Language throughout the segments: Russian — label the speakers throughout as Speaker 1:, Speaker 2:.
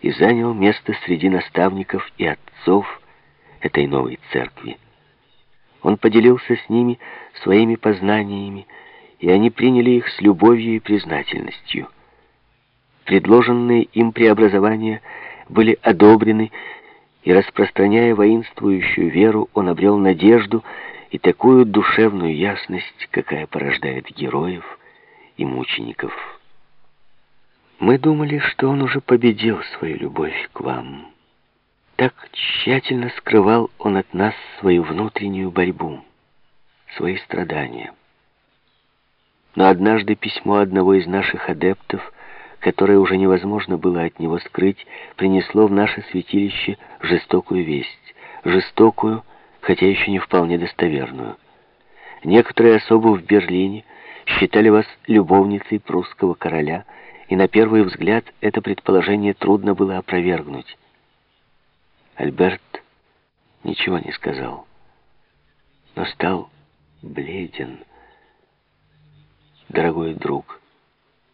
Speaker 1: и занял место среди наставников и отцов этой новой церкви. Он поделился с ними своими познаниями, и они приняли их с любовью и признательностью. Предложенные им преобразования были одобрены, и, распространяя воинствующую веру, он обрел надежду и такую душевную ясность, какая порождает героев и мучеников. Мы думали, что он уже победил свою любовь к вам. Так тщательно скрывал он от нас свою внутреннюю борьбу, свои страдания. Но однажды письмо одного из наших адептов, которое уже невозможно было от него скрыть, принесло в наше святилище жестокую весть. Жестокую, хотя еще не вполне достоверную. Некоторые особы в Берлине считали вас любовницей прусского короля, и на первый взгляд это предположение трудно было опровергнуть. Альберт ничего не сказал, но стал бледен. «Дорогой друг»,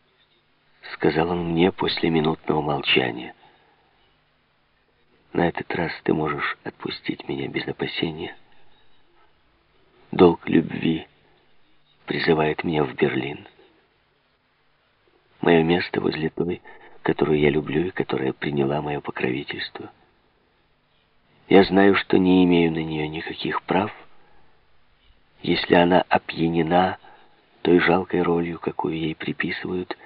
Speaker 1: — сказал он мне после минутного молчания, — на этот раз ты можешь отпустить меня без опасения. Долг любви призывает меня в Берлин. Мое место возле той, которую я люблю и которая приняла мое покровительство. Я знаю, что не имею на нее никаких прав, если она опьянена той жалкой ролью, какую ей приписывают,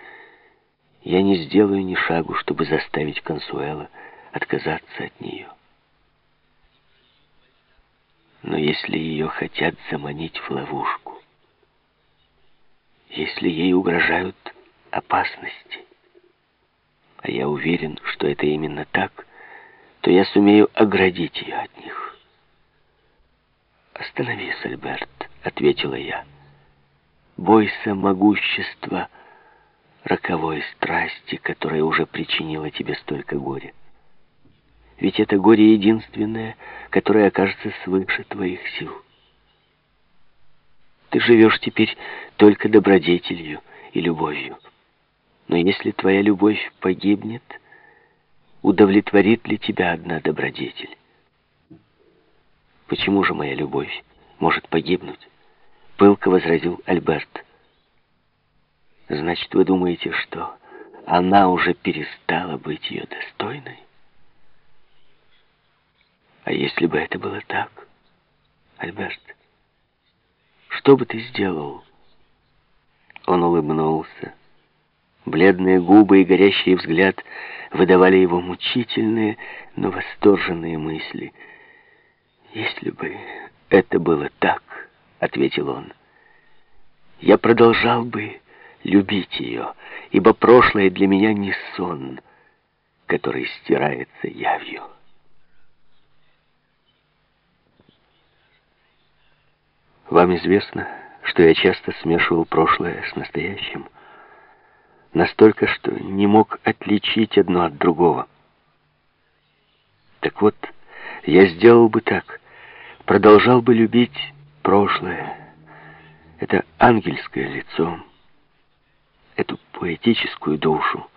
Speaker 1: я не сделаю ни шагу, чтобы заставить Консуэла отказаться от нее. Но если ее хотят заманить в ловушку, если ей угрожают опасности, а я уверен, что это именно так, то я сумею оградить ее от них. «Остановись, Альберт», — ответила я. «Бойся могущества роковой страсти, которая уже причинила тебе столько горя. Ведь это горе единственное, которое окажется свыше твоих сил. Ты живешь теперь только добродетелью и любовью. Но если твоя любовь погибнет, удовлетворит ли тебя одна добродетель? Почему же моя любовь может погибнуть? Пылко возразил Альберт. Значит, вы думаете, что она уже перестала быть ее достойной? А если бы это было так, Альберт, что бы ты сделал? Он улыбнулся. Бледные губы и горящий взгляд выдавали его мучительные, но восторженные мысли. «Если бы это было так, — ответил он, — я продолжал бы любить ее, ибо прошлое для меня не сон, который стирается явью». Вам известно, что я часто смешивал прошлое с настоящим. Настолько, что не мог отличить одно от другого. Так вот, я сделал бы так. Продолжал бы любить прошлое. Это ангельское лицо. Эту поэтическую душу,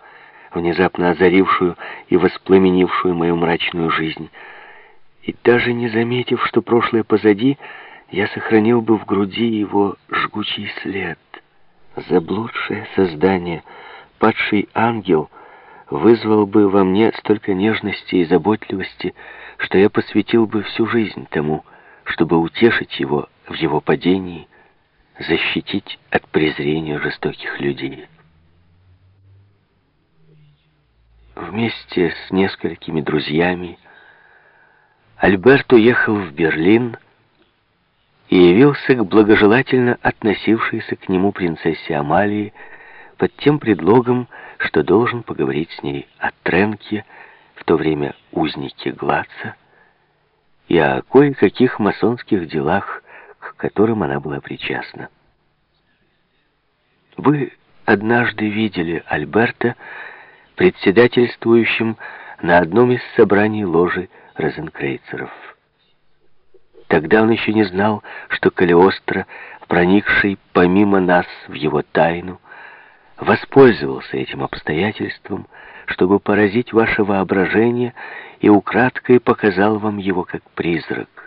Speaker 1: внезапно озарившую и воспламенившую мою мрачную жизнь. И даже не заметив, что прошлое позади, я сохранил бы в груди его жгучий след. Заблудшее создание, падший ангел, вызвал бы во мне столько нежности и заботливости, что я посвятил бы всю жизнь тому, чтобы утешить его в его падении, защитить от презрения жестоких людей. Вместе с несколькими друзьями Альберт уехал в Берлин, и явился к благожелательно относившейся к нему принцессе Амалии под тем предлогом, что должен поговорить с ней о Тренке, в то время узнике Глаца, и о кое-каких масонских делах, к которым она была причастна. Вы однажды видели Альберта председательствующим на одном из собраний ложи розенкрейцеров. Тогда он еще не знал, что Калиостро, проникший помимо нас в его тайну, воспользовался этим обстоятельством, чтобы поразить ваше воображение, и украдкой показал вам его как призрак.